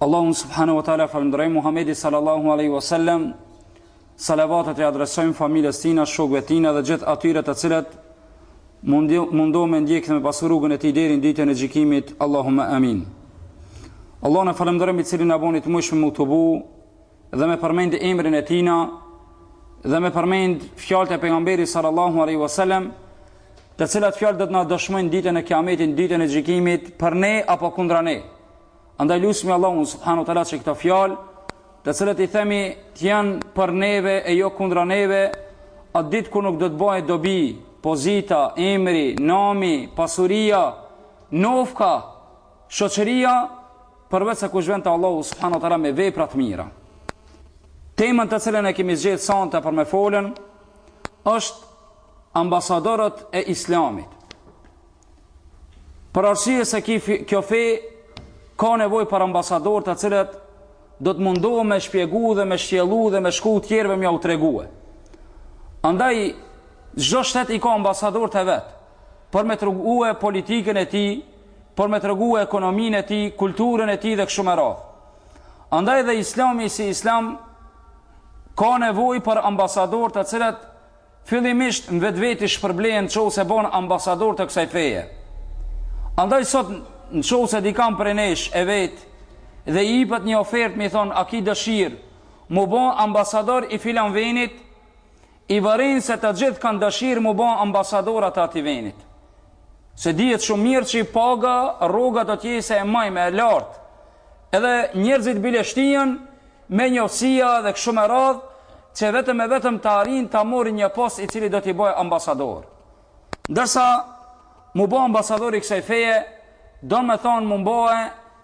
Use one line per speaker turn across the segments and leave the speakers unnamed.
Allahun subhanahu wa taala e falënderojmë Muhamedit sallallahu alaihi wasallam salavatet e adresojmë familjes tina, shokëve tina dhe gjithë atyre të cilët mundohen me ndjekë dhe me pasur rrugën e tij deri në ditën e gjykimit. Allahumma amin. Allahun e falënderojmë i cili na boni të mujshëm m'u tubu dhe me përmend emrin e tina dhe me përmend fjalët e pejgamberit sallallahu alaihi wasallam të cilat fjalë do të na dëshmojnë ditën e kiametit ditën e gjykimit për ne apo kundra ne andaj lutemi Allahun subhanahu wa taala që këto fjalë të cilat i themi të janë për neve e jo kundra neve atë ditë kur nuk do të bëjë dobi pozita emri nami pasuria nofka Shoqëria përveç se kush vjen te Allahu subhanahu wa taala me vepra të mira. Temën të cilën e kemi zgjedhë sonte për me folën është ambasadorët e Islamit. Për arsye se kjo fe ka nevojë për ambasadorë të cilët do të mundohen me shpjegu dhe me shtjellu dhe me shku te tjerve mja u tregue. Andaj, çdo shtet i ka ambasador të vetë, për me tregue politikën e tij, për me tregu ekonominë e tij, kulturën e tij dhe kështu me radhë. Andaj dhe Islami si Islam ka nevojë për ambasadorë të cilët fillimisht në vetveti shpërblehen në qoftë se bon ambasadorë të kësaj feje. Andaj sot në qoftë se dikan prej nesh e vet dhe i jepet një ofertë me i thonë a ki dëshirë mu bon ambasador i filan venit I vërin se të gjithë kanë dëshirë mu ba ambasadora të atij venit. Se dihet shumë mirë që i paga rroga do të jetë se e majme e lartë. Edhe njerëzit bile shtijën me njohësia dhe kështu me radhë që vetëm e vetëm ta arrijnë ta marrin një post i cili do t'i bëjë ambasador. Ndërsa mu ba ambasador i kësaj feje do me thonë mu bo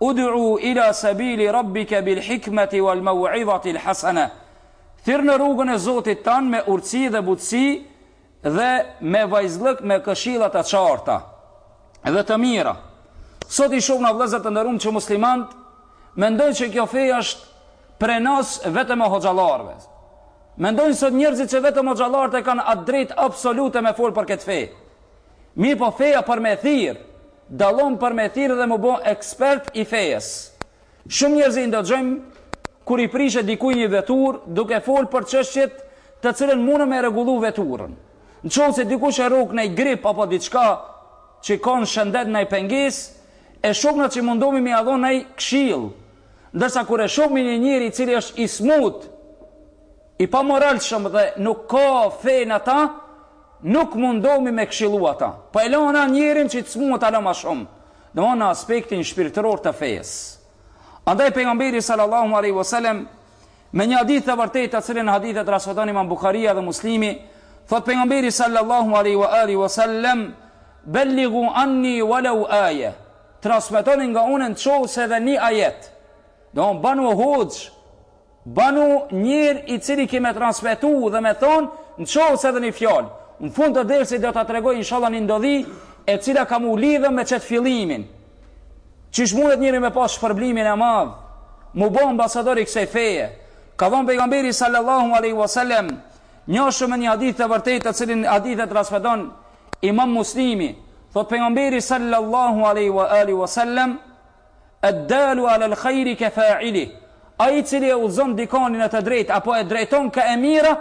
Ud'u ila sabili rabbike bil hikmeti wal maw'idhati al hasene, Thirr në rrugën e Zotit tënd me urtësi dhe butësi dhe me vajzllëk me këshilla të qarta dhe të mira. Sot i shohim na vëllezër të nderuam që muslimanët mendojnë që kjo fe është pronës vetëm e hoxhallarëve. Mendojnë sot njerëzit se vetëm hoxhallarët e kanë atë drejtë absolute me fol për këtë fe. Mirëpo feja për me e thirr, dallon për me e thirr dhe mu bo ekspert i fejes. Shumë njerëz i ndëgjojmë kur i prishet dikujt një veturë duke fol për çështjet të cilën mune me rregullu veturën. Në qoftë se dikujt e rrok nëj grip apo diçka që ka në shëndet nëj pengesë, e shohmë na që mundohemi me ia dhënë nëj këshillë. Ndërsa kur e shohmi një njeri i cili është i smut, i pamoralshëm dhe nuk ka fe në ata, Nuk mundohemi me i këshillu ata. Po e lam njerin që t'smuhet hala ma shumë. Domthonë në aspektin shpirtëror të fesë. Andaj pejgamberi sallallahu alejhi ve selem me një hadith të vërtetë të cilin hadith e transmeton Imam Buharia dhe Muslimi, thot pejgamberi sallallahu alejhi ve alihi ve selem bellighu anni walau aye. Transmetoni nga unë nqoftse edhe një ajet. Domthonë banu hoxh Banu njer i cili ki me transmetu dhe me than nqoftse edhe ni fjalë në fund të dersit do ta tregoj inshallah ni ndodhi e cila ka mu lidhë me qet fillimin qysh munet njeri me pas shpërblimin e madh mu bo ambasador i ksej feje ka than pejgamberi sallallahu alaihi wasallam njashtu me një hadith të vërtet të cilin hadith e transmeton imam muslimi thot pejgamberi sallallahu alaihi wa alihi wasallam Ad dalu ala al khairi ka fa'ilih, Ai i cili e udhëzon dikon në të drejtë apo e drejton ka e mira,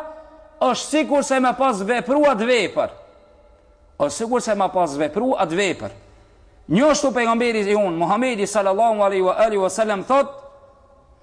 është sikurse me pas vepru atë vepër. Është sikurse me pas vepru atë vepër. Njështu pejgamberi jonë, Muhamedi sallallahu alaihi wa alihi wasallam thotë,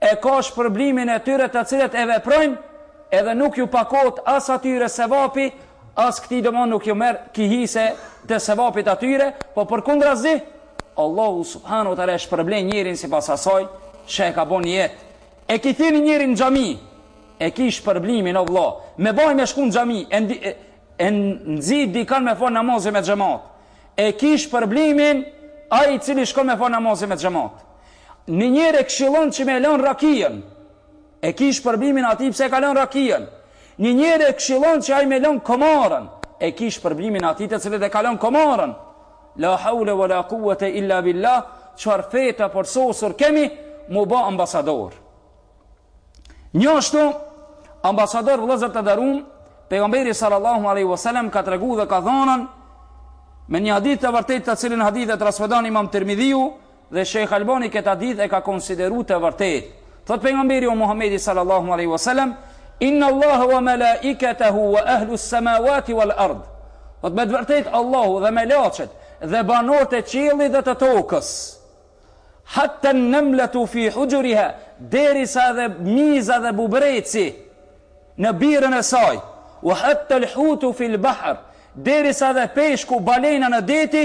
E ka shpërblimin e tyre të cilët e veprojnë edhe nuk ju pakohet as atyre sevapi as këtij domon nuk ju merr ti hise të sevapit atyre po përkundrazi Allahu subhanehu ve teala e shpërblen njerin sipas asaj që e ka bon vet e ki thirr njerin në xhami e ki shpërblimin o vla me hajt me shku në xhami e, ndi, e, e nxit dikan me fal namazin me xhemat e ki shpërblimin ai i cili shkon me fal namazin me xhemat Një njer e këshillon që me lënë rakijën e ki shpërblimin atij pse e ka lënë rakijën. Një njer e këshillon që ai me lënë kumarin e ki shpërblimin atij të cilit e ka lënë kumarin. La haule wa la kuwete illa billah, çfarë feje të përsosur kemi mu bë ambasador. Njashtu ambasador vëllezër të nderuam, pejgamberi sallallahu alaihi wasallam ka tregu dhe ka thënë me një hadith të vërtetë të cilin hadith e transmeton Imam Tirmidhiu, Dhe Shejh Albani këtë hadith e ka konsideru të vërtetë. Thotë pejgamberi jonë Muhammedi sallallahu alaihi wasallam, Inna Allaha wa malaikatahu wa ahlu as-samawati wal ard. Thotë me të vërtetë Allahu dhe melaqet dhe banorët e qiellit dhe të tokës. Hatta an-namlatu fi hujuriha, derisa edhe miza dhe bubrreci në birën e saj. Wa hatta al-hutu fi al-bahr, derisa edhe peshku balena në det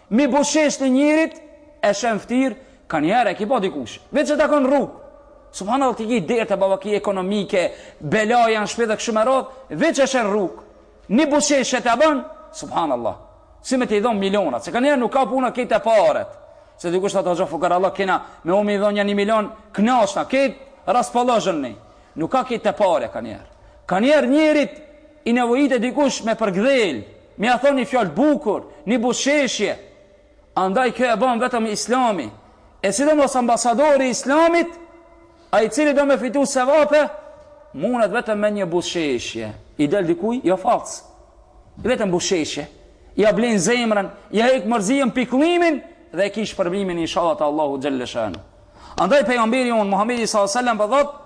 Me i buzëqesh njerit e sheh fytyr ka nher e ki pa dikush veç që takon rrug subhanallah ti ki derte baba ki ekonomike bela jan n'shpi dhe kështu me rad veç e sheh n'rrug ni buzëqeshje e ta ban subhanallah si me ti dhon milionat se ka nher nuk ka puna krejt te paret se dikush thot a jo fukara vallah kina me m'i dhon një një milion knashna kit ras vllazën nuk ka krejt te pare ka nher ka nher njerit i nevojitet dikush me përgdhel Me ja thonë një fjalë bukur, një buzëqeshje. Andaj kjo e bën vetëm Islami. E sidomos ambasadori i Islamit, ai i cili do me fitu sevape, mundet vetëm me një buzëqeshje. I del dikuj, jo fallc. Vetëm buzëqeshje. Ja blen zemrën, ja hek mërzien pikëllimin dhe e ki shpërblimin inshallah te Allahu xhelle shanu. Andaj pejgamberi jon Muhamedi sallallahu alaihi wasallam po thotë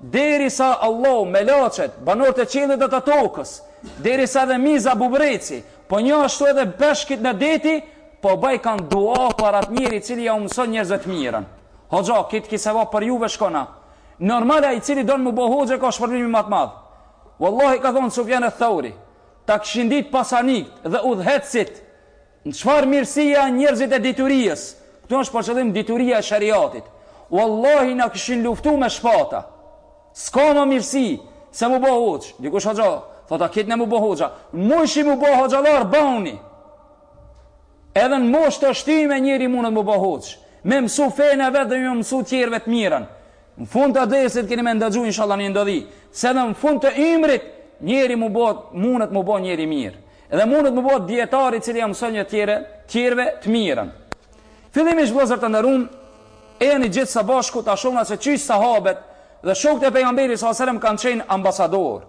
Derisa Allahu, melaiqet, banorët e qiellit dhe të tokës, derisa edhe miza bubreci, po njashtu edhe peshkit në deti, po bajkan dua për atë njeri i cili jau mëson njerëzve të mirën. Hoxha, krejt ky sevap për juve shkon a. Normal ai i cili don m'u bo hoxhë ka shpërblim më të madh. Wallahi ka thon Sufjan al-Thauri, ta kishin ditë pasanikët dhe udhëheqësit N'çfarë mirësie janë njerëzit e diturijës, këtu është për qëllim dituria e shariatit. Wallahi na kishin luftu me shpata. S'ka më mirësi se mu bë hoxhë. Dikush hoxha, thotë a krejt ne mu bë hoxha. Mujshi mu bë hoxhallar bauni. Edhe në moshë të shtyme njëri mundet mu bë hoxhë. Me mësu fenë vetë dhe me mësu tjerve të mirën. Në fund të dersit keni me ndëgju inshallah një ndodhi. Se dhe në fund të ymrit njëri mu bë, mundet mu bë njëri mirë. Edhe mundet m'u bo dijetar i cili ja mëson një tjere, tjerve të mirën. Fillimisht vëllezër të nderuam, ejani gjithë së bashku ta shohna se qysh sahabet dhe shokët e pejgamberit sallallahu alajhi wasallam kanë qenë ambasador.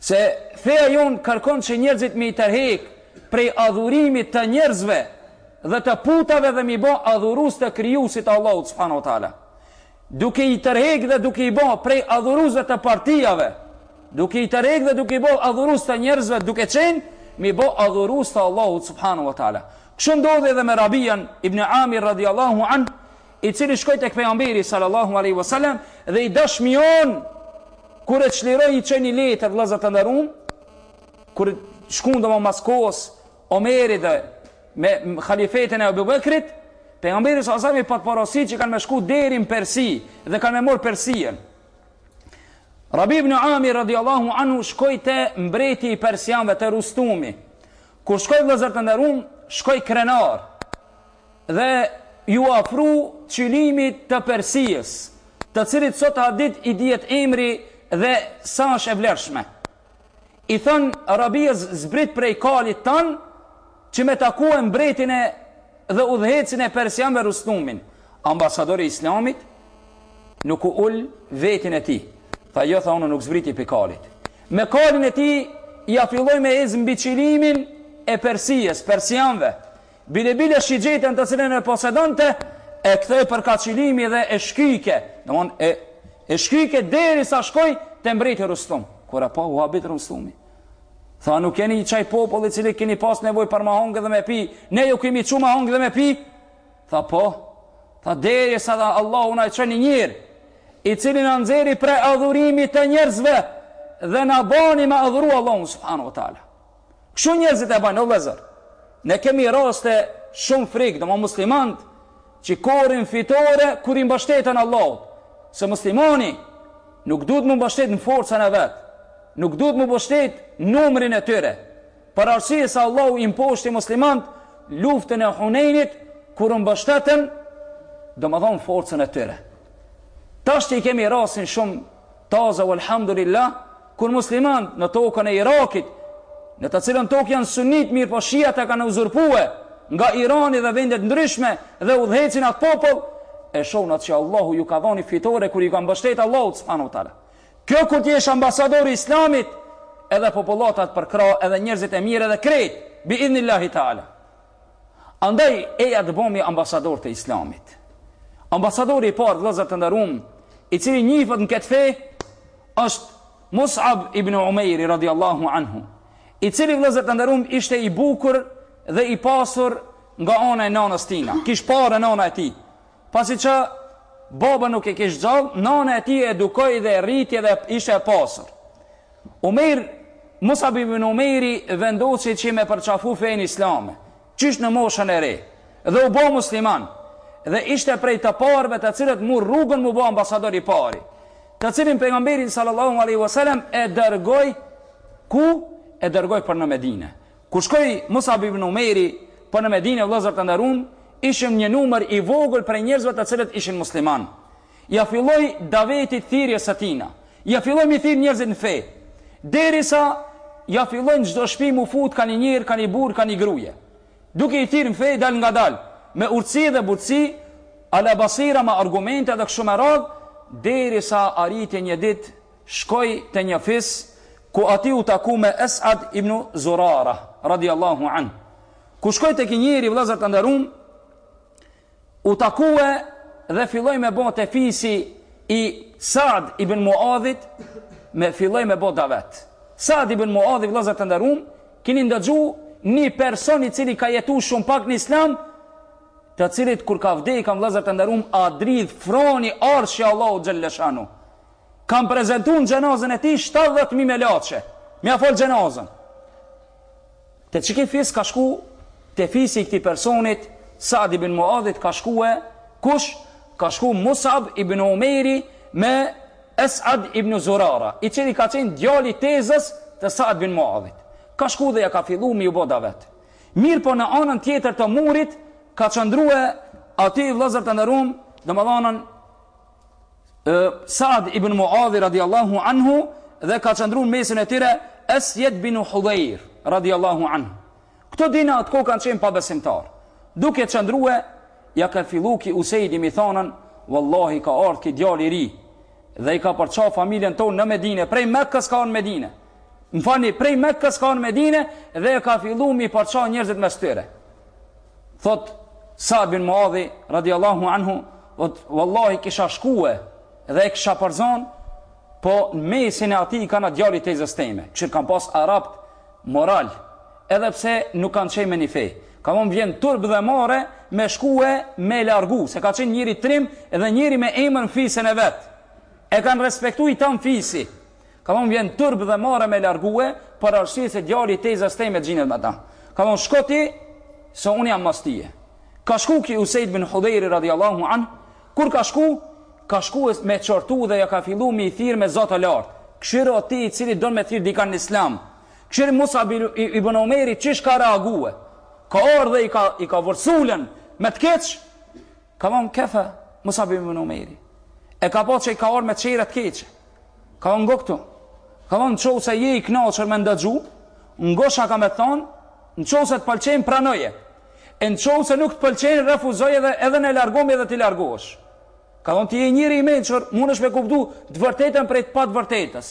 Se feja jon kërkon që njerëzit me i tërhek prej adhurimit të njerëzve dhe të putave dhe mi bë adhurus të krijuesit Allahu subhanahu wa taala. duke i tërheq dhe duke i bë prej adhuruesve të partijave, duke i tërheq dhe duke i bë adhurues të njerëzve, duke qenë me i bë adhurues të Allahut subhanahu wa taala. Kështu ndodhi edhe me Rabian ibn Amir radhiyallahu an, i cili shkoi tek pejgamberi sallallahu alaihi wasallam dhe i dashmi jon kur e çliroi i çoi një letër vëllezër të nderuam, kur shkuan domethanë mas kohës Omerit edhe me halifetin e Abu Bekrit, pejgamberi s.a.s. i pat porosit që kanë me shku deri në Persi dhe kanë me marr Persien. Rabi ibn Amir radiallahu anhu shkoj te mbreti i persianve te Rustumi. Kur shkoj vllezër të nderum, shkoj krenar dhe ju afru qylimit të Persisë, të cilit sot asaj dite i dihet emri dhe sa është e vlershme. I thanë Rabies zbrit prej kalit tand që me takue mbretin edhe udhëhecin e persianve Rustumin. Ambasadori i Islamit nuk u ul veten e tij. Tha jo tha unë nuk zbriti pi kalit. Me kalin e tij ja filloi me ecë mbi qilimin e Persisë, persianve. Bile bile shigjetën të cilën e posedonte e kthej për ka qilimi dhe e shkyke, domethonë e shkyke derisa shkoi te mbreti Rustum. Kur e pa u habit Rustumi, tha nuk keni qenë aj popull i cili keni pas nevojë për me hongër dhe me pi, ne ju kemi çu me hongër dhe me pi. Tha po, tha derisa tha Allahu na çoi një njeri i cili na nxjeri prej adhurimit të njerëzve dhe na bani me adhuru Allahun subhanahu wa taala. Kështu njerëzit e bajnë, o vllezër. Ne kemi raste shumë frikë, domethonë muslimant, që korrin fitore, kur i mbështeten Allahut. Se muslimani nuk duhet m'u mbështet në forcën e vet, nuk duhet m'u mbështet numrin e tyre. Për arsye se Allahu i mposhti muslimant luftën e Hunejnit, kur u mbështetën, domethonë forcën e tyre. Tashti i kemi rastin shumë Taza walhamdulillah kur muslimanët në tokën e Irakit, në të cilën tokë janë sunit mirëpo shiat e kanë uzurpue nga Irani dhe vendet ndryshme dhe udhëhecin atë popull, e shohun atë që Allahu ju ka dhanë fitore kur ju ka mbështet Allahu subhanahu wa taala. Kjo kur të jesh ambasador i Islamit, edhe popullata t'përkrah edhe njerëzit e mirë edhe krejt bi idhnillahi taala. Andaj eja t'bohemi ambasador të Islamit. Ambasadori i parë vëllezër të nderuam, i cili njihet në këtë fe, është Mus'ab ibn Umair radiallahu anhu, i cili vëllezër të nderuam ishte i bukur dhe i pasur nga ana e nanës tina. Kish pare nana e tij. Pasi që baba nuk e kish gjallë, nana e tij e edukoi dhe e rriti dhe ishte e pasur. Umeir Musab ibn Umeiri vendosi që me përqafu fenë islame, qysh në moshën e re, dhe u bo musliman, dhe ishte prej të parëve të cilët mur rrugën m'u bo ambasadori i pari, të cilin pejgamberi sallallahu alaihi wasallam e dërgoi ku e dërgoi për në Medinë. Kur shkoi Mus'ab ibn Umejri për në Medinë, vëllezër të nderuam, ishin një numër i vogël prej njerëzve të cilët ishin muslimanë. Ia filloi davetit thirrjes së tina. Ia filloi mi thirr njerëzit në fe. Derisa ia filloi në çdo shtëpi mu fut ka një njeri, ka një burrë, ka një grue. Duke i thirr në fe dalngadal, me urtësi dhe butësi, ala basira me argumente dhe kështu me radhë, derisa arriti një ditë shkoi te një fis ku aty u taku me Es'ad ibn Zurarah radijallahu anh ku shkoi te ky njeri vëllezër të nderuam u takue dhe filloi me bo te fisi i Sa'd ibn Muadhit me filloi me bo davet Sa'd ibn Muadhi vëllezër të nderuam keni ndëgju një person i cili ka jetu shumë pak në islam të cilit kur ka vdej ka vllazër të nderum u dridh froni arshi i Allahut Xhelleshanuhu Kanë prezantu në xhenazën e tij 70 mijë melaçe. Me ia fal xhenazën. Te qiky fis ka shku te fisi i këtij personit Sa'd ibn Muadhit ka shkue kush ka shku Mus'ab ibn Umairi me Es'ad ibn Zurara, i cili ka qenë djali i tezës të Sa'd ibn Muadhit. Ka shku dhe ia ka fillu me u bo davet. Mirëpo në anën tjetër të murit, ka qëndrue aty vllazër të nderum, dhe me thonën Sa'd ibn Muadhi radiallahu anhu dhe ka qëndru në mesin e tyre Usejd bin Hudejr radiallahu anhu. Këta dy n' atë kohë kanë qenë pabesimtarë. Duke qëndrue, ia ka fillu ky Usejdi me i thanën, Wallahi ka ardhë ky djali i ri dhe e ka përça familjen tonë në Medine, prej Mekës ka ardh në Medine. Më falni, prej Mekës ka ardh në Medine dhe e ka fillu me i përça njerëzit mes tyre. Thot Sa'd bin Muadhi radiallahu anhu, thot wallahi kisha shkue dhe e kisha përzon, po në mesin e atij e kam djalin e tezës teme. Kqyr kanë pas arabët moral, edhe pse nuk kanë qenë me një fe. Ka thonë m'vjen turp dhe marre me shkue me e largu, se ka qenë njeri trim dhe njeri me emër në fisin e vet. E kanë respektu i tan fisi. Ka thonë m'vjen turp dhe marre me largue, për arsye se djali i tezës teme gjindet me ta. Ka thonë shko ti, se unë jam mas teje. Ka shku ky Usejd bin Hudejri radiallahu anh, kur ka shku, ka shku me qortu dhe ia ka fillu me i thirr me zo të lartë. Kqyre o ti i cili do me thirr dikan në islam. Kqyre Mus'ab bin, i, i bin Umejri qysh ka reague. Ka ardh dhe i ka, i ka vërsulun me të keq. Ka thonë kefe, Mus'ab ibn Umejri. E ka pa që i ka ardh me çehre të keqe. Ka thonë ngo këtu. Ka thonë në qoftë se je i knaqur me ndëgju, ngo çka kam me thonë, në qoftë se të pëlqen pranoje. E në qoftë se nuk të pëlqen, refuzoje edhe, edhe ne largohmi edhe ti largohesh. Ka thonë ti je njeri i mençur, mundesh me kuptu të vërtetën prej të pavërtetës.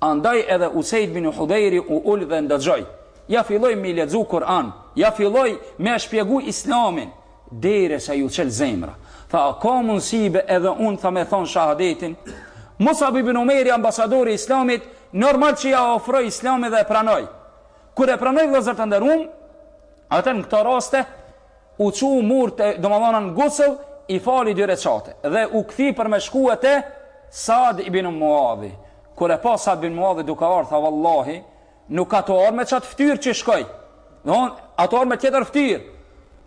Andaj edhe Usejd bin Hudejri u ul dhe ndëgjoi. Ia filloi me i lexu Kur'an, ia filloi me e shpjegu Islamin, derisa iu çel zemra. Tha a ka mundësi be edhe unë tha me thonë shahadetin? Mus'ab ibn Umejri ambasadori i Islamit normal që ia ofroi Islamin dhe e pranoi. Kur e pranoi vëllezër të nderuam, atë në këto raste u çu murrte domethanë gusl i fali dy reqate dhe u kthi për me shkue te Sad ibn Muadhi kur e pa Sad ibn Muadhi duke ardhë tha vallahi nuk asht tu ardhë me qatë ftyr që shkoj domethanë asht tu ardhë me tjetër ftyr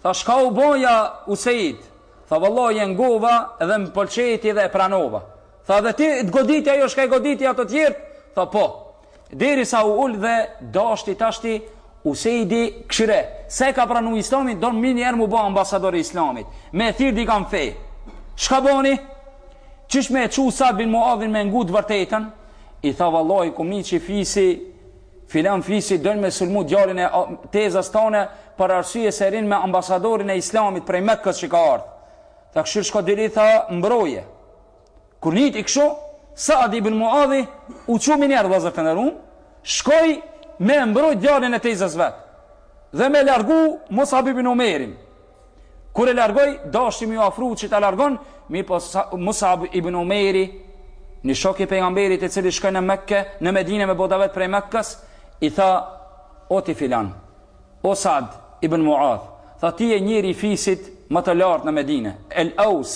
tha shka u bo ja Useid tha vallahi e ngova dhe më pëlqeti dhe e pranova tha dhe ti të goditi ajo shka i goditi ato tjertë tha po Deri sa u ul dhe dashti tashti Usejdi kshire Se ka pranu islamin Don menjëherë m'u bo ambasador i islamit Me thirë dikan n'fe Shka boni? Qysh me e çu Sad bin Muadhin me ngu vërtetën I tha vallahi kum ni që fisi Filan fisi dojnë me sulmu djalin e tezës tane Për arsye se rrin me ambasadorin e islamit Prej Mekës që ka ardhë Tha kshirë shko deri tha mbroje Kur niti kështu, Saad ibn Muadhi u çu menjëherë vëllazër të nderuam, shkoi me mbrojt djalin e tezës vet dhe me largu Mus'ab ibn Umerin. Kur e largoi, dashti me ju afru që ta largon, mirëpo Mus'ab ibn Umeri, një shok i pejgamberit i cili shkoi në Mekë, në Medinë me bo davet prej Mekës, i tha o ti filan, o Saad ibn Muadh, tha ti je njeri i fisit më të lartë në Medinë, El Aus.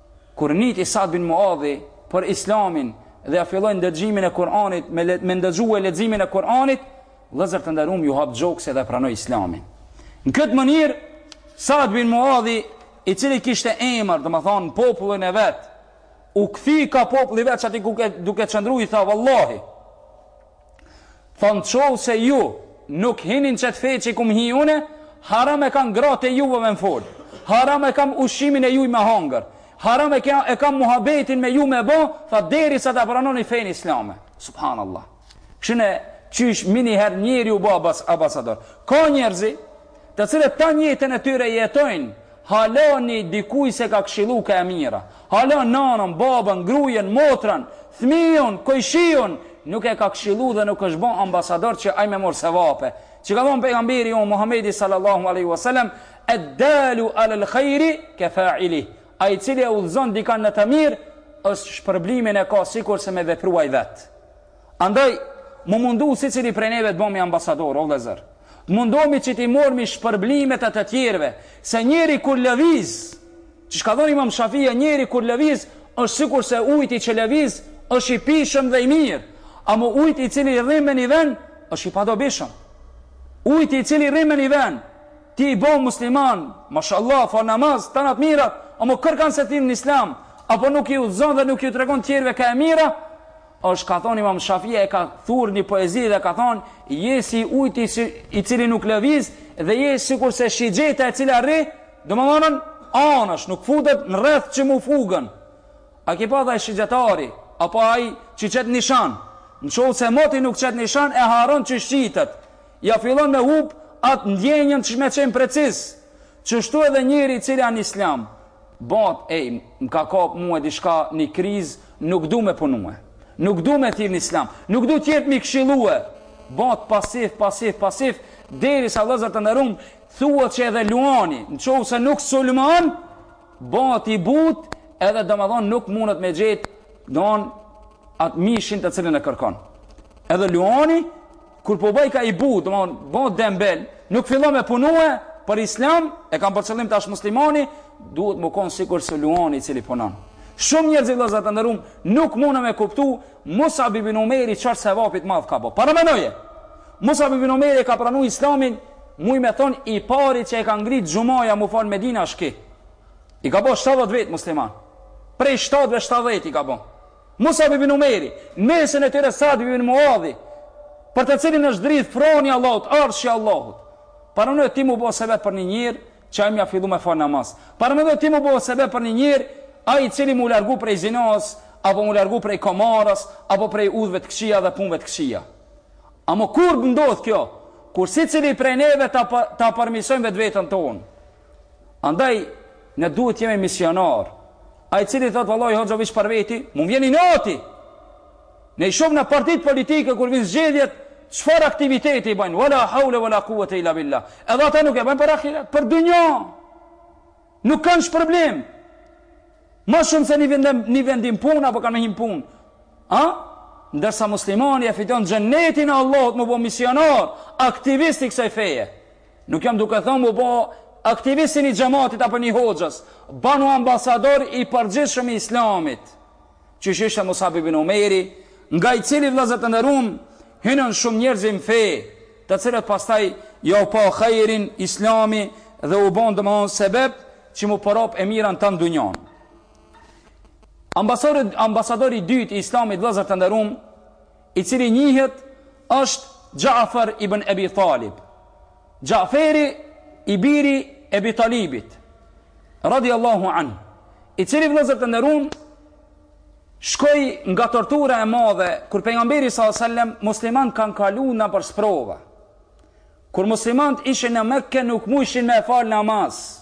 Kur niti Sa'd bin Mu'adhi për Islamin dhe ja filloi ndëgjimin e Kur'anit me me ndëgju leximin e Kur'anit, vëllezër të nderuam ju hap gjoksi dhe pranoi Islamin. Në këtë mënyrë Sa'd bin Mu'adhi, i cili kishte emër, domethënë në popullin e vet, u kthi ka populli vet qaty duke qëndruar i tha vallahi. Thanë qoftë se ju nuk hini n'qet fe që kumë hi une, haram e kam gratë e juve me më folë, haram e kam ushqimin e juj me hangër, haram e, e kam muhabetin me ju me bo, tha deri sa ta pranoni fenë islame. Subhanallah. Kshirne qysh menjëherë njeri u bo ambasador. Ka njerëz, të cilët tan jetën e tyre jetojnë hala ni dikuj s'e ka këshillu ke e mira hala nanën babën grujën motrën fmiun kojshiun nuk e ka këshillu dhe nuk është bo ambasador që aj me mor sevape çka thon pejgamberi jon muhamedi sallallahu alejhi wa sallam ed dalu ala al khairi ke faili aj i cili e udhzon dikan në të mir është shpërblimin e ka sikur se me vepru aj vet Andaj, m'u mundu sicili prej neve të bëhemi ambasadorë, o vëllezër. Të mundohemi që t'i morremi shpërblimet e të tjerëve, se njeri kur lëviz, çka thonë Imam Shafija, njeri kur lëviz, është sikur se ujti që lëviz, është i pishëm dhe i mirë, amo ujti i cili rrin n'një vend, është i padobishëm. Ujti i cili rrin n'një vend, ti je bo musliman, mashallah, fal namaz, tana t'mirat, amo kërkan s'e shtin n'islam, apo nuk i udhëzon dhe nuk i tregon tjerëve ka e mira, Është ka thonë Imam Shafia e ka thurë një poezi dhe ka thonë je si ujti i cili nuk lëviz dhe je sikurse shigjeta e cila rri, domethonë, anësh, nuk futet në rreth që mu fugën. A ki pa edhe ai shigjetari, apo ai që qet nishan, në qoftë se moti nuk qet nishan e harron qysh qitet, ja fillon me hup atë ndjenjën që me qenë precis, qështu edhe njeri i cili në islam, Bot ej më ka kap mue diçka ni kriz nuk du me punue nuk du me thirr në islam nuk du tjert mi kshillue bot pasif pasif pasif derisa vëllezër të nderum thuhet që edhe luani në qoftë se nuk sulmon bot i but edhe domethën nuk mundet me gjet don at mishin të cilin e kërkon edhe luani Kur po bojka i but, do mon, bo dembel, nuk fillon me punue për islam, e kam për qëllim tash muslimani, duhet me kon sikurse luani i cili punon. Shumë njerëz vëllazër të nderuam nuk mundën me kuptu Mus'ab ibn Umejri çfarë sevapi t'madh ka bë. Paramenoje. Mus'ab ibn Umejri ka pranuar Islamin, muj me thon i pari që e ka ngrit xhumaja mu fal n'Medine është ki. I ka bë 70 vetë musliman. Prej 7-ve 70 i ka bë. Mus'ab ibn Umejri, në mesin e tyre Sa'd ibn Mu'adhi, për të cilin është dridh froni i Allahut, Arshi i Allahut. Paramendo ti me u bo sebeb për një njeri që ai me ia fillu me fal namaz. Paramendo ti me u bo sebeb për një njeri ai i cili mu largu prej zinas, apo mu largu prej komarës, apo prej udhëve të këqija dhe punëve të këqija. Ama kur ndodh kjo? Kur secili prej neve ta, ta përmisojmë vetveten tonë. Andaj, ne duhet të jemi misionar. Ai cili thot vallahi hoxhë veç për veti, mu vjen inati. Ne i shohim në partitë politike kur vin zgjedhjet, çfarë aktiviteti bëjnë? Wala hawla wala quwwata illa billah. Edhe ata nuk e bëjnë për ahiret, për dynja. Nuk kanë shpërblim. Më shumë se një vendim, një vendim punë apo kanë një punë. A? Ndërsa muslimani e fiton xhenetin e Allahut, mu bo misionar, aktivist i kësaj feje. Nuk jam duke thënë mu bo aktivist i një xhematit apo një hoxhës. Banu ambasador i përgjithshëm i Islamit. Qysh ishte Musab ibn Umeri, nga i cili vëllezër të nderuam hynën shumë njerëz në fe, të cilët pastaj ja u pa hajrin Islami dhe u bën domthon sebeb që mu përhap e mira n'tan dunjan. Ambasadori i dytë i Islamit vëllezër të nderuam i cili njihet është Xha'fer ibn Ebi Talib. Xha'feri i biri Ebi Talibit, radiallahu anh, i cili vëllezër të nderuar shkoi nga tortura e madhe kur pejgamberi salallahu alejhi ve selem, muslimant kanë kalu nëpër sprova. Kur muslimant ishin në Mekë nuk mujshin me fal namaz.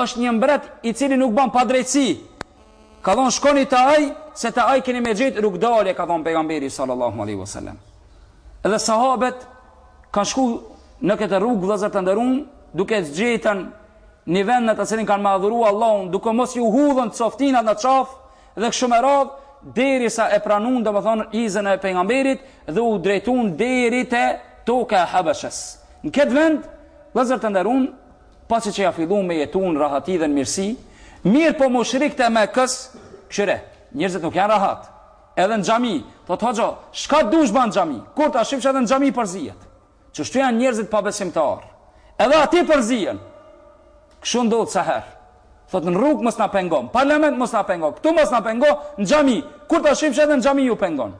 Është një mbret i cili nuk bën padrejtësi. Ka thonë shkoni te ai, se te ai keni me gjet rrugëdalje, ka thonë pejgamberi sallallahu alaihi wasallam. Dhe sahabët kanë shku në këtë rrugë vëllezër të nderuam, duke të gjetën një vend në të cilin kanë madhuruar Allahun, duke mos ju hudhën coftinat në qafë dhe kështu me radhë, derisa e pranuan domethënë izën e pejgamberit dhe u drejtuan deri te toka e Habeshes. Në këtë vend, vëllezër të nderuam, Pasi që ja fillun me jetu në rahati dhe në mirësi, mirëpo mushrikët e Mekës, kqyre, njerëzit nuk janë rahat. Edhe në xhami, thotë hoxha, çka dush ban n'xhami, kur ta shifsh edhe në xhami përzihet. Qështu janë njerëzit pabesimtarë. Edhe aty përzihen. Kështu ndodh sa herë. Thotë në rrugë mos na pengon, parlament mos na pengon, këtu mos na pengon, në xhami, kur ta shifsh edhe në xhami ju pengon.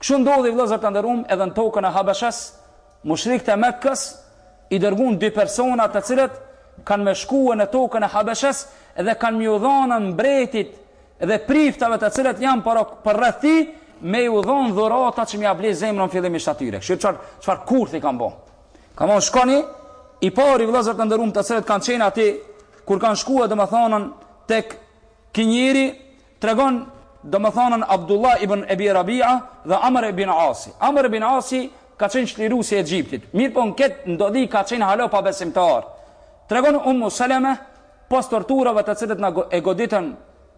Kështu ndodhi vëllezër të nderuam edhe në tokën e Habeshes, Mushrikët e Mekkës i dërguan dy persona të cilët kanë me shkue në tokën e Habeshes dhe kanë me ju dhonë mbretit dhe priftave të cilët janë për, përreth tij me ju dhonë dhurata që me ja ble zemrën fillimisht atyre. Kqyr çfarë, çfarë kurthi kanë bo. Ka thonë shkoni, i pari vëllezër të nderum të cilët kanë qenë aty kur kanë shkue domethonë te ky njeri Tregon domethënën Abdullah ibn Ebi Rabia dhe Amr ibn Asi. Amr ibn Asi ka qenë çliruesi i Egjiptit, mirëpo në këtë ndodhi ka qenë hala pabesimtar. Tregon Ummu Seleme pas torturave të cilët na e goditën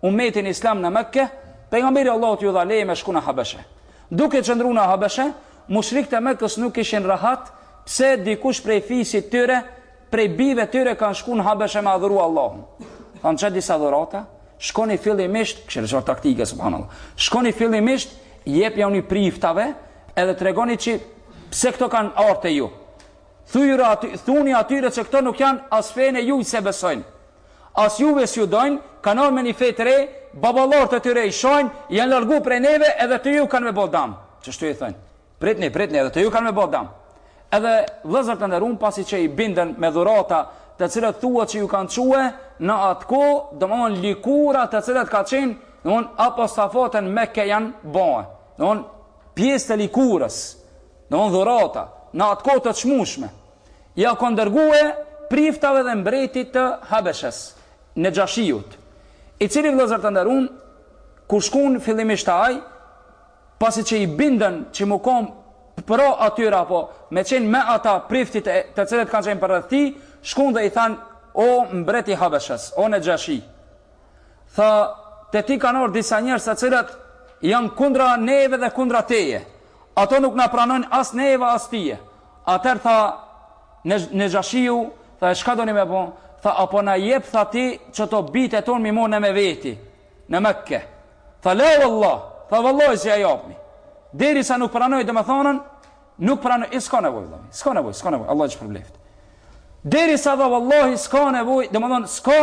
umetin islam në Mekë, pejgamberi i Allahut ju dha leje me shku në Habeshe. Duke qëndruar në Habeshe, mushrikët e Mekës nuk ishin rahat pse dikush prej fisit tyre Prej bijve tyre kanë shku në Habeshe me adhuru Allahun. Kanë qitë disa dhurata, shkoni fillimisht, kqyr çfarë taktike, subhanallah, shkoni fillimisht, jepjauni priftave, edhe tregoni që pse këto kanë ardhë te ju. Thuju atyre, thuni atyre që këto nuk janë as fenë e juj s'e besojnë. As juve s'ju dojnë, kanë ardhë me një fe të re, baballarët e tyre i shajnë, janë largu prej neve edhe te ju kanë me bo dam. Qështu i thonë. Pritni, pritni, edhe te ju kanë me bo dam. Edhe vëllezër të nderum pasi që i bindën me dhurata të cilët thuhet që ju kanë çu në atë kohë, domethonë lëkura të cilët ka qenë, domethonë apostafat në Mekë janë bo. Domethonë pjesë të lëkurës, domethonë dhurata, në atë kohë të çmushme. Ja kanë dërgu priftave dhe mbretit të Habeshes, Nexhashiut. I cili vëllezër të nderum, kur shkun fillimisht te ai, pasi që i bindën, që me kon pro atyre apo me qenë, me ata priftit e të cilët kanë qenë përreth ti, shkun dhe i thanë, o mbret i Habeshës, o Nexhashi, tha, te ti kanë ardh disa njerëz të cilët janë kundra neve dhe kundra teje, ato nuk na pranojnë as neve as tyje, atër tha, Nexhashiu, tha, e shka doni me bo, tha, apo na jep, tha ti, që të bijtë tanë m'i marrë me veti, në Mekke, Tha la wallah, tha vallahi s'jau japi. Deri sa nuk pranoj dhe me thonën, nuk pranoj, e s'ka nevoj, dhe, s'ka nevoj, s'ka nevoj, Allah shpërbleft. Deri sa dhe vallahi s'ka nevoj, dhe me thonë, s'ka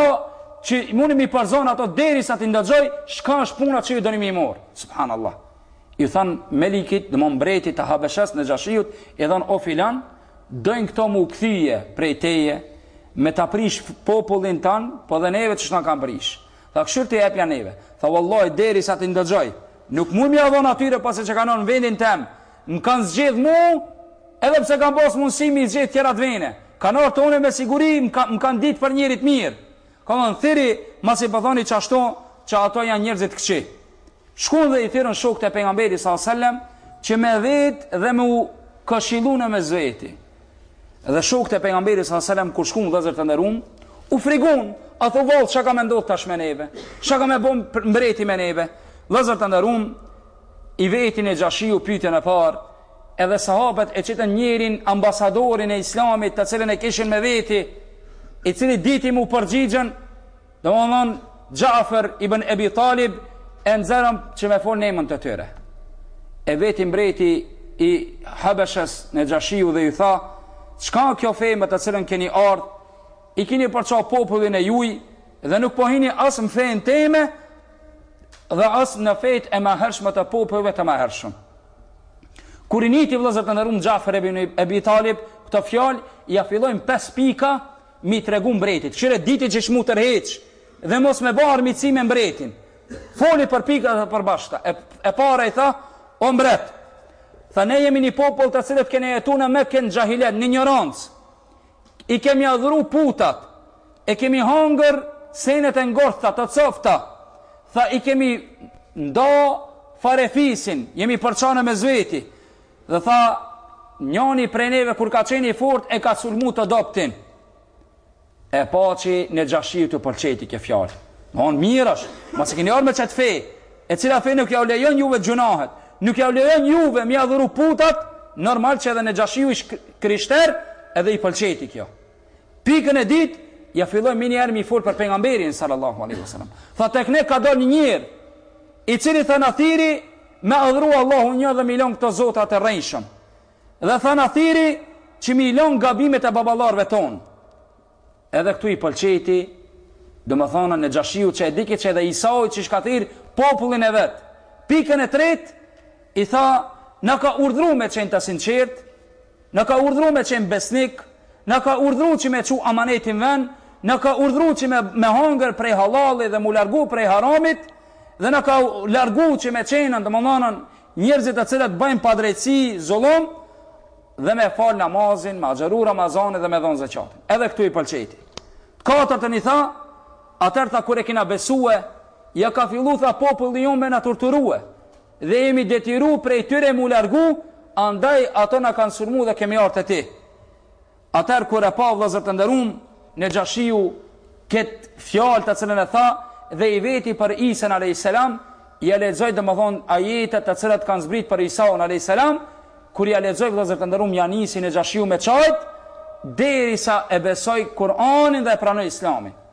që mundi mi përzon ato deri sa t'i ndëgjoj, çka është puna që ju doni m'i marrë. Subhanallah. Ju thanë Melikit, domethënë mbretit të Habeshës Nexhashiut, i thanë, o filan, dojnë këto mu këthije prej teje, me ta prish popullin tanë, po dhe neve që ç'na kanë prish. Tha kshyr ti jepja neve. Tha wallahi deri sa ti ndëgjoj nuk muj m'jau dhon atyre pasi që kanë ardh n'vendin tem më kanë zgjedh mu edhe pse kanë pas mundësi mi zgjedh tjerat vene, kanë ardh te une me siguri më kanë dit për njeri të mirë ka thënë thiri masi po thoni qashtu, që ato janë njerëz t'këqi shkon dhe i thirën shokët e pejgamberit sallallahu alajhi wasallam që me vetë dhe me u këshillu në mes veti Dhe shokët e pejgamberit sallallahu alajhi wasallam kur shkuan vëllezër të nderuam, u frigun, a thu vallë çka ka me ndodh tash me neve? Çka ka me bo mbreti me neve? Vëllezër të nderuam, i veti Nexhashiu pytjen e parë, edhe sahabët e qitën njërin ambasadorin e Islamit, të cilin e kishin me veti, i cili diti mu përgjigjen Domethënë, Xha'fer ibn Ebi Talib e nxerën që me fol në emër të tyre. E veti mbreti i Habeshës Nexhashiu dhe ju tha, çka kjo fej me të cilën keni ardh, i kini përça popullin e juj dhe nuk po hini as në fejnë teme dhe as në fejt e ma hershme të popullve të ma hershme. Kur i niti vllezër të nderum Xha'fer ibn Ebi Talib, këto fjalë, ja filloi në 5 pika m'i tregu mbretit, kshyre diti që ç'mu tërheq dhe mos me ba armiqësi me mbretin. Foli për pika të përbashkëta. E, e para i tha, o mbret, tha ne jemi një popull të cilët kene jetu në Mekë në xhahilijet, në injorancë. I kemi adhuru putat, e kemi hangër senet e ngordhta të cofta, tha i kemi nda farefisin, jemi përça n'mes veti, Dhe tha, Njani prej neve kur ka qenë i fortë e ka sulmu të dobtin. E pa që Nexhashiut i pëlqeti kjo fjalë. Domethonë mirë është, masi keni ardh me qëtë fejë, e cila fejë nuk jau lejon juve gjynahet, nuk jau lejon juve mi adhuru putat, normal që edhe Nexhashiu ish krishter edhe i pëlqeti kjo. Pikën e dytë, ja filloi menjëherë me i folë për pengamberin, sallallahu aleyhi wa sallam. Tha tek ne ka dal një njeri, i cili tha na thirri, me adhru Allahun një dhe me i lon këto zotat e rrejshëm. Dhe tha na thirri, që me i lon gabimet e baballarëve tonë. Edhe këtu i pëlqejti, domethonë Nexhashiu që e dike që edhe Isau qështu ka thirrë popullin e vet. Pikën e tretë, i tha, na ka urdhru me qenë të sinqertë, Na ka urdhru me qenë besnik, na ka urdhru që me çu amanetin në ven, na ka urdhru që me me hangër prej hallallit dhe mu largu prej haramit, dhe na ka largu që me qenë domethonë njerëzit të cilët bëjnë padrejtësi, zullum, dhe me fal namazin, me agjëru Ramazanin dhe me dhon zeqatin. Edhe këtu i pëlqejti. Të katërtën i tha, atëherë tha kur e kena besue, ja ka fillu tha populli jonë me na torturue. Dhe jemi detyru prej tyre mu largu, andaj ato na kanë sulmu dhe kemi ardh te ti. Atëherë kur e pa vllezër të nderum, Nexhashiu këtë fjalë të cilën e tha, dhe i veti për Isen a.s. Ia lexoi domethonë ajetet të cilat kanë zbrit për Isaun a.s. Kur ia lexoi vllezër të nderum, ja nisi Nexhashiu me qajtë, derisa e besoi Kur'anin dhe e pranoi Islamin.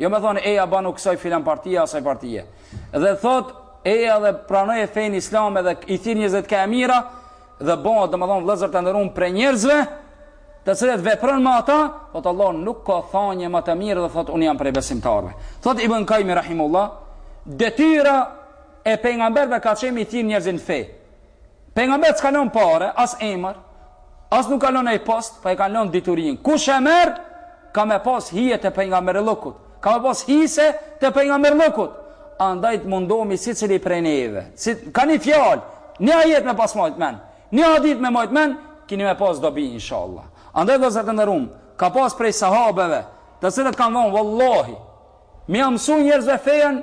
Jo me thonë eja bonu kësaj filan partie asaj partie. Dhe thot eja dhe pranoje fenë islame dhe i thirr njerëzit ka e mira dhe bëhet domethonë vllezër të nderum prej njerëzve të cilët veprojnë me ata, thot Allah nuk ka thanje ma të mirë dhe thot unë jam prej besimtarëve. Thot Ibn Kajmi rahimehullah, detyra e pengamberve ka qenë me i thirrë njerëzit në fe. Pejgamberi s'ka lënë pare, as emër, as nuk ka lënë ai post, po e kanë lënë diturinë. Kush e merr, ka me pas hise të pejgamberllëkut. Ka me pas hise të pejgamberllëkut. Andaj të mundohemi secili prej neve. Sikur një fjalë, një ajet me pas majt men, një hadith me majt men, kini me pas dobi inshallah. Andaj vëllezër të nderum, ka pas prej sahabeve, të cilët kanë thënë vallahi, me ia mësu njerëzve fejen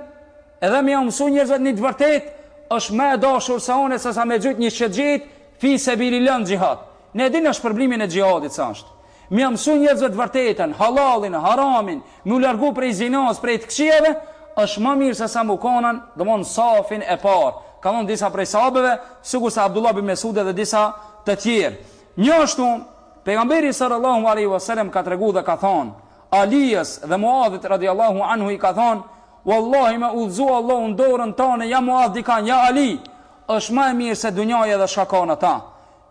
Edhe me ja mësu njerëzve një të vërtetë, është më e dashur te une se sa me gjujt një shigjetë, fi sebililah në xhihad. Ne e dimë shpërblimin e xhihadit sa është. Me ja mësu njerëzve të vërteten, halalin, haramin, me u largu prej zinas, prej të këqijave, është ma mirë se sa me kon në, domethon safin e parë. Ka thonë disa prej sahabeve, sikur se Abdullah bin Mesudi dhe disa të tjerë. Gjithashtu, pejgamberi salallahu alejhi ve selem ka tregu dhe ka thonë, Alijës dhe Muadhit radiallahu anhu i ka thonë, Wallahi me udhëzu Allahu në dorën tane ja Muadh dikan ja Ali është më e mirë se dunjaja dhe çka ka në ta.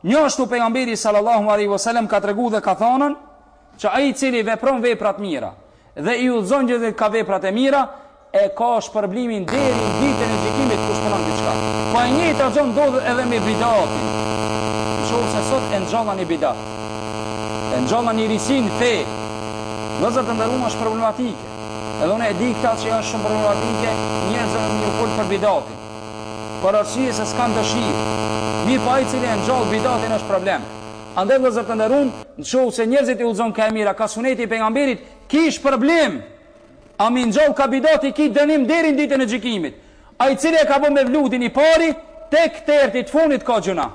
Njashtu pejgamberi sallallahu alaihi wasallam ka tregu dhe ka thanën që ai i cili vepron vepra të mira dhe i udhëzon njerëzit ka veprat e mira e ka shpërblimin deri në ditën e gjykimit kush punon diçka. Po e njëjta gjë ndodh edhe me bidatin. Në qoftë se sot e ngjall ni bidat. E ngjall ni risi n'fe. Vllazër të nderum është problematike. Edhe unë e di këta që janë shumë problematike, njerëzve nuk ju fol për bidatin. Për arsye se s'kanë dëshirë. Mirëpo ai cili e ngjall bidatin është problem. Andaj vëllezër të nderuam, në qoftë se njerëzit i udhëzon ka e mira, ka suneti i pejgamberit, ki shpërblim. Ama i ngjall ka bidati ki dënim deri në ditën e gjykimit. Ai cili e ka bë mevludin i pari, tek tjetri të fundit ka gjynah.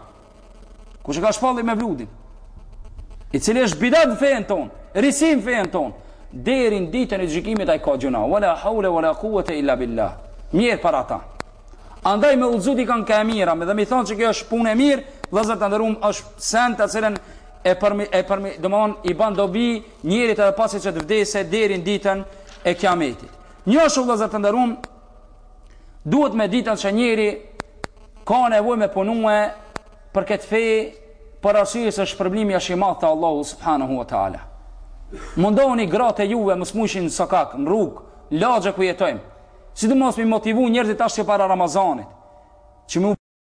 Kush e ka shpallë mevludin, i cili është bidat në fenë tonë, risi n'fenë tonë, deri n'ditën e gjykimit ai ka gjynah, wala haule, wala kuvete, illa billah, mjerë për ata. Andaj me udhëzu dikanë ka e mira, me dhe me thonë që kjo është punë e mirë, vllazër të nderum, është send të cilën e përmi, e përmi, domethënë i ban dobi njerit edhe pasi që të vdese deri n'ditën e kiametit. Njashtu vllazër të nderum, Duhet me ditë se njeri ka nevojë me punue për këtë fej për arsye se shpërblimi është i madh te Allahu subhanahu wa taala. Mundohuni gratë e juve mos mushin sokak në rrugë, lagje ku jetojmë. Sidomos mi motivu njerëzit tash që para Ramazanit, që më